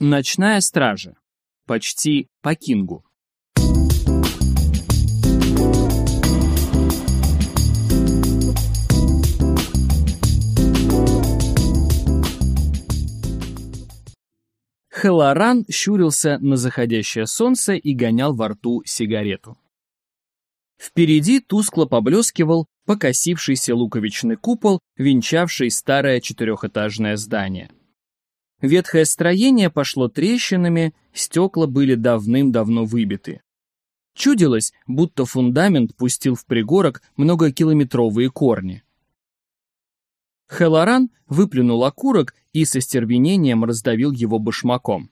Ночная стража. Почти по Кингу. Хелоран щурился на заходящее солнце и гонял во рту сигарету. Впереди тускло поблескивал покосившийся луковичный купол, венчавший старое четырехэтажное здание. Ветхое строение пошло трещинами, стекла были давным-давно выбиты. Чудилось, будто фундамент пустил в пригорок многокилометровые корни. Хелоран выплюнул окурок и со стервенением раздавил его башмаком.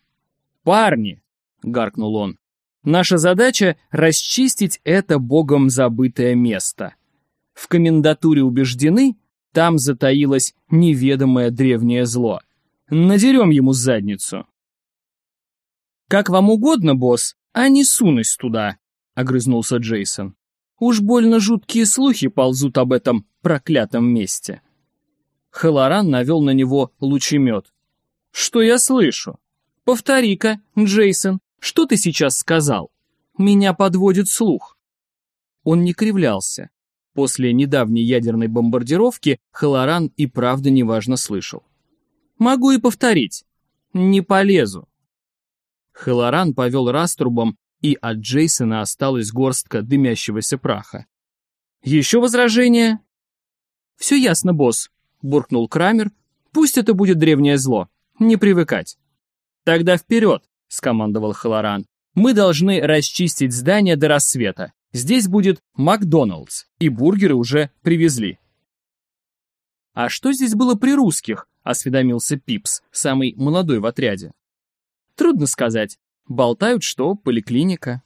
«Парни!» — гаркнул он. «Наша задача — расчистить это богом забытое место. В комендатуре убеждены, там затаилось неведомое древнее зло. Надерем ему задницу». «Как вам угодно, босс, а не сунусь туда», — огрызнулся Джейсон. «Уж больно жуткие слухи ползут об этом проклятом месте». Халаран навел на него лучемет. «Что я слышу? Повтори-ка, Джейсон, что ты сейчас сказал? Меня подводит слух». Он не кривлялся. После недавней ядерной бомбардировки Халаран и правда неважно слышал. «Могу и повторить. Не полезу». Халаран повел раструбом, и от Джейсона осталась горстка дымящегося праха. «Еще возражения?» «Все ясно, босс буркнул Крамер. «Пусть это будет древнее зло. Не привыкать». «Тогда вперед!» — скомандовал Халаран. «Мы должны расчистить здание до рассвета. Здесь будет Макдоналдс, и бургеры уже привезли». «А что здесь было при русских?» — осведомился Пипс, самый молодой в отряде. «Трудно сказать. Болтают, что поликлиника».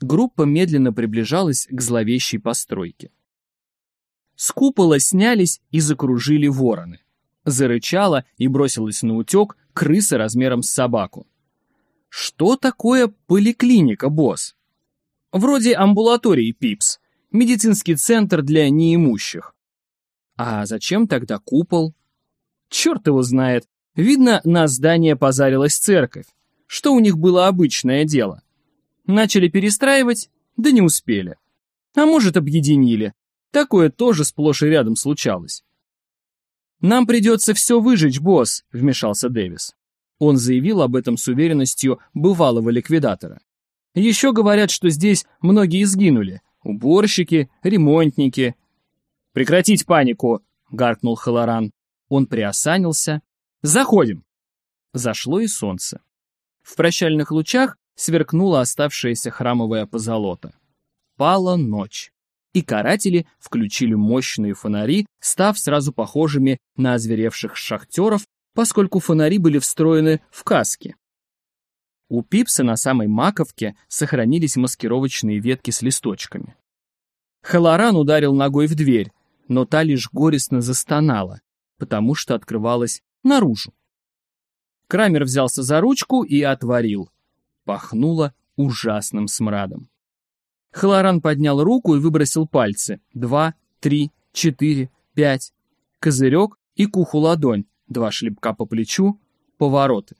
Группа медленно приближалась к зловещей постройке. С купола снялись и закружили вороны. Зарычала и бросилась на утек крыса размером с собаку. Что такое поликлиника, босс? Вроде амбулатории ПИПС, медицинский центр для неимущих. А зачем тогда купол? Черт его знает. Видно, на здание позарилась церковь, что у них было обычное дело. Начали перестраивать, да не успели. А может, объединили, Такое тоже сплошь и рядом случалось. «Нам придется все выжечь, босс», — вмешался Дэвис. Он заявил об этом с уверенностью бывалого ликвидатора. Еще говорят, что здесь многие сгинули. Уборщики, ремонтники. «Прекратить панику!» — гаркнул Халаран. Он приосанился. «Заходим!» Зашло и солнце. В прощальных лучах сверкнула оставшаяся храмовая позолота. Пала ночь и каратели включили мощные фонари, став сразу похожими на озверевших шахтеров, поскольку фонари были встроены в каски. У Пипса на самой маковке сохранились маскировочные ветки с листочками. Халаран ударил ногой в дверь, но та лишь горестно застонала, потому что открывалась наружу. Крамер взялся за ручку и отворил. Пахнуло ужасным смрадом. Хлоран поднял руку и выбросил пальцы. Два, три, четыре, пять. Козырек и куху ладонь. Два шлепка по плечу, повороты.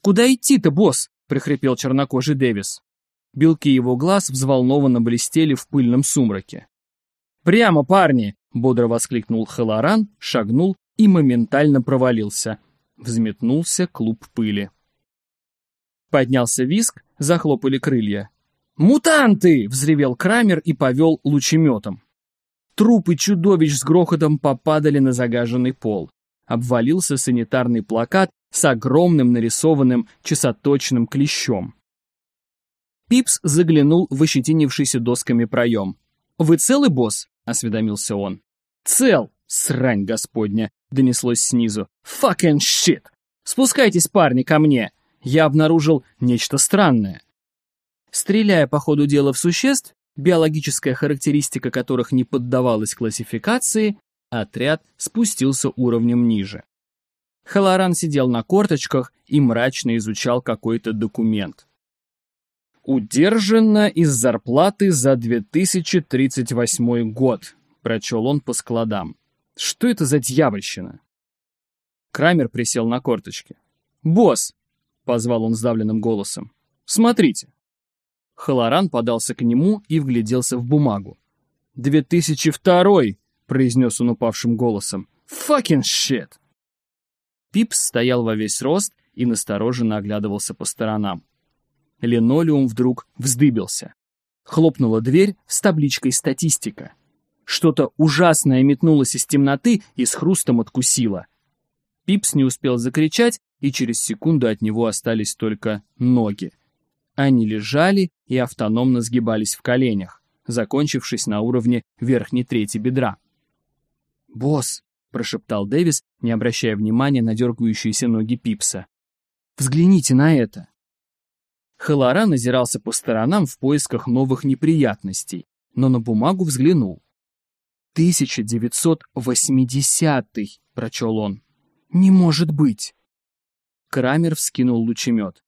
«Куда идти-то, босс?» — прихрипел чернокожий Дэвис. Белки его глаз взволнованно блестели в пыльном сумраке. «Прямо, парни!» — бодро воскликнул Хелоран, шагнул и моментально провалился. Взметнулся клуб пыли. Поднялся виск, захлопали крылья. «Мутанты!» — взревел Крамер и повел лучеметом. Трупы чудовищ с грохотом попадали на загаженный пол. Обвалился санитарный плакат с огромным нарисованным часоточным клещом. Пипс заглянул в ощетинившийся досками проем. «Вы целы, босс?» — осведомился он. «Цел! Срань господня!» — донеслось снизу. «Fucking shit! Спускайтесь, парни, ко мне! Я обнаружил нечто странное. Стреляя по ходу дела в существ, биологическая характеристика которых не поддавалась классификации, отряд спустился уровнем ниже. Халаран сидел на корточках и мрачно изучал какой-то документ. «Удержано из зарплаты за 2038 год», — прочел он по складам. «Что это за дьявольщина?» Крамер присел на корточки. «Босс!» — позвал он сдавленным голосом. «Смотрите!» Халаран подался к нему и вгляделся в бумагу. «Две тысячи второй!» — произнес он упавшим голосом. «Fucking shit!» Пипс стоял во весь рост и настороженно оглядывался по сторонам. Линолеум вдруг вздыбился. Хлопнула дверь с табличкой «Статистика». Что-то ужасное метнулось из темноты и с хрустом откусило. Пипс не успел закричать, и через секунду от него остались только ноги. Они лежали и автономно сгибались в коленях, закончившись на уровне верхней трети бедра. «Босс!» — прошептал Дэвис, не обращая внимания на дергающиеся ноги Пипса. «Взгляните на это!» Халара назирался по сторонам в поисках новых неприятностей, но на бумагу взглянул. «1980-й», — прочел он. «Не может быть!» Крамер вскинул лучемет.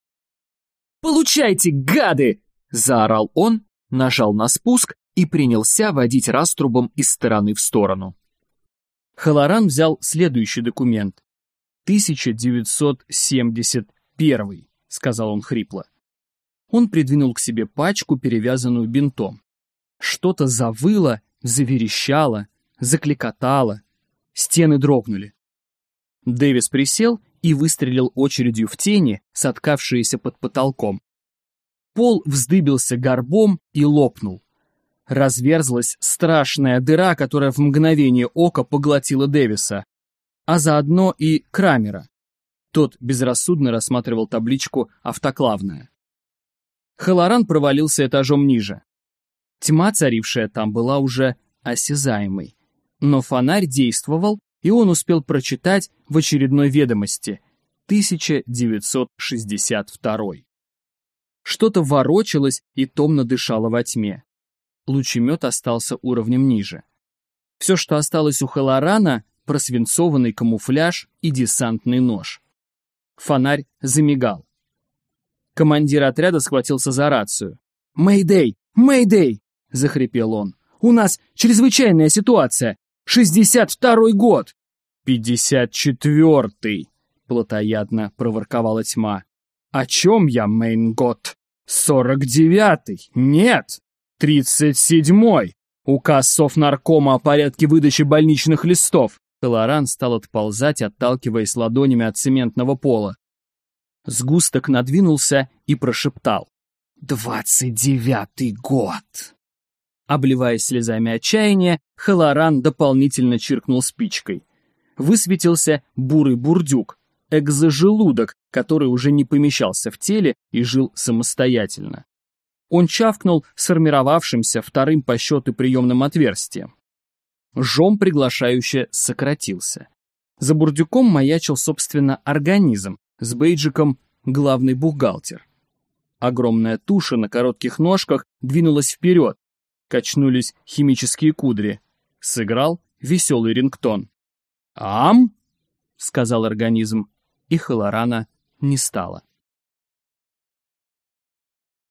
«Получайте, гады!» — заорал он, нажал на спуск и принялся водить раструбом из стороны в сторону. Халаран взял следующий документ. «1971», — сказал он хрипло. Он придвинул к себе пачку, перевязанную бинтом. Что-то завыло, заверещало, закликотало. Стены дрогнули. Дэвис присел и выстрелил очередью в тени, соткавшиеся под потолком. Пол вздыбился горбом и лопнул. Разверзлась страшная дыра, которая в мгновение ока поглотила Дэвиса, а заодно и Крамера. Тот безрассудно рассматривал табличку «Автоклавная». Халаран провалился этажом ниже. Тьма, царившая там, была уже осязаемой. Но фонарь действовал, и он успел прочитать в очередной ведомости 1962. Что-то ворочалось и томно дышало во тьме. Лучемет остался уровнем ниже. Все, что осталось у Халарана, просвинцованный камуфляж и десантный нож. Фонарь замигал. Командир отряда схватился за рацию. «Мэйдэй! Мэйдэй!» — захрипел он. «У нас чрезвычайная ситуация! Шестьдесят второй год!» «Пятьдесят четвертый!» — плотоядно проворковала тьма. «О чем я, Мейнгот? Сорок девятый? Нет! Тридцать седьмой! Указ Совнаркома о порядке выдачи больничных листов!» Толоран стал отползать, отталкиваясь ладонями от цементного пола. Сгусток надвинулся и прошептал. «Двадцать девятый год!» Обливаясь слезами отчаяния, Халаран дополнительно чиркнул спичкой. Высветился бурый бурдюк, экзожелудок, который уже не помещался в теле и жил самостоятельно. Он чавкнул сформировавшимся вторым по счету приемным отверстием. Жом приглашающе сократился. За бурдюком маячил, собственно, организм с бейджиком «Главный бухгалтер». Огромная туша на коротких ножках двинулась вперед, Качнулись химические кудри. Сыграл веселый рингтон. «Ам!» — сказал организм, и Халарана не стало.